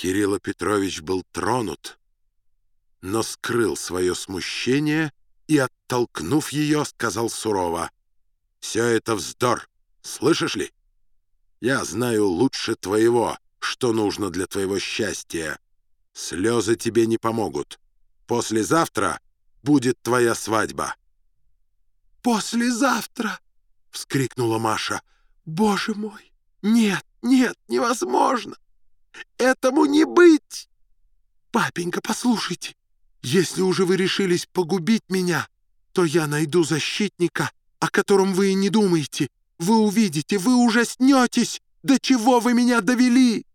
Кирилл Петрович был тронут, но скрыл свое смущение и, оттолкнув ее, сказал сурово, «Все это вздор, слышишь ли? Я знаю лучше твоего, что нужно для твоего счастья. Слезы тебе не помогут. Послезавтра будет твоя свадьба». «Послезавтра!» — вскрикнула Маша. «Боже мой! Нет, нет, невозможно! Этому не быть! Папенька, послушайте, если уже вы решились погубить меня, то я найду защитника, о котором вы и не думаете. Вы увидите, вы ужаснетесь, до чего вы меня довели!»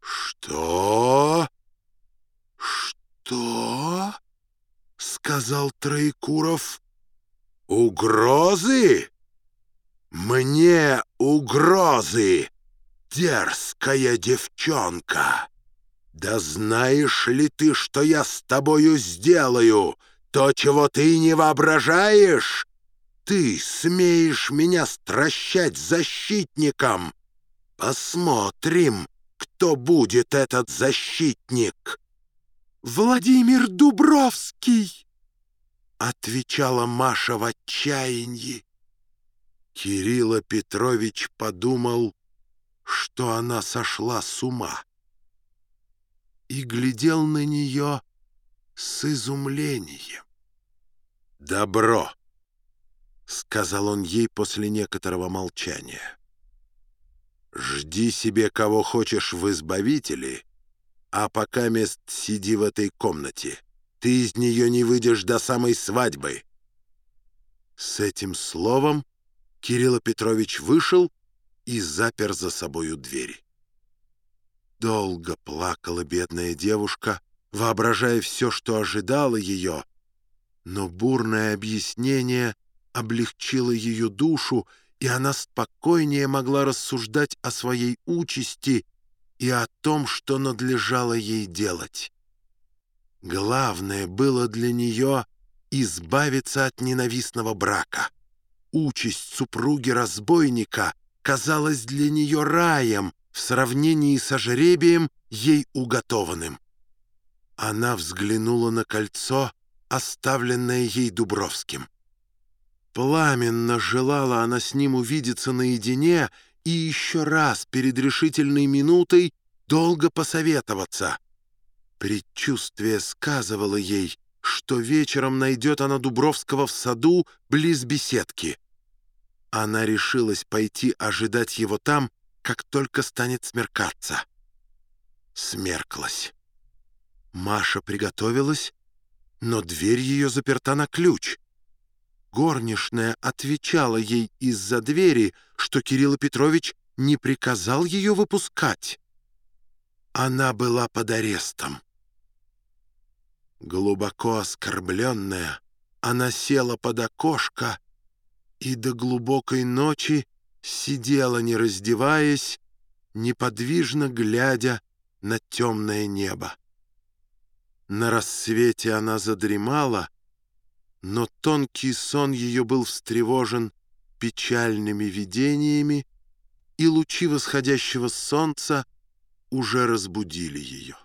«Что? Что?» — сказал Троекуров. «Угрозы? Мне угрозы, дерзкая девчонка! Да знаешь ли ты, что я с тобою сделаю? То, чего ты не воображаешь? Ты смеешь меня стращать защитником? Посмотрим, кто будет этот защитник!» «Владимир Дубровский!» — отвечала Маша в отчаянии. Кирилла Петрович подумал, что она сошла с ума, и глядел на нее с изумлением. «Добро!» — сказал он ей после некоторого молчания. «Жди себе, кого хочешь в избавители, а пока мест сиди в этой комнате. Ты из нее не выйдешь до самой свадьбы». С этим словом Кирилл Петрович вышел и запер за собою двери. Долго плакала бедная девушка, воображая все, что ожидало ее, но бурное объяснение облегчило ее душу, и она спокойнее могла рассуждать о своей участи и о том, что надлежало ей делать. Главное было для нее избавиться от ненавистного брака. Участь супруги-разбойника казалась для нее раем в сравнении со жребием, ей уготованным. Она взглянула на кольцо, оставленное ей Дубровским. Пламенно желала она с ним увидеться наедине и еще раз перед решительной минутой долго посоветоваться. Предчувствие сказывало ей, что вечером найдет она Дубровского в саду близ беседки. Она решилась пойти ожидать его там, как только станет смеркаться. Смерклась. Маша приготовилась, но дверь ее заперта на ключ. Горничная отвечала ей из-за двери, что Кирилл Петрович не приказал ее выпускать. Она была под арестом. Глубоко оскорбленная, она села под окошко и до глубокой ночи сидела, не раздеваясь, неподвижно глядя на темное небо. На рассвете она задремала, но тонкий сон ее был встревожен печальными видениями, и лучи восходящего солнца уже разбудили ее.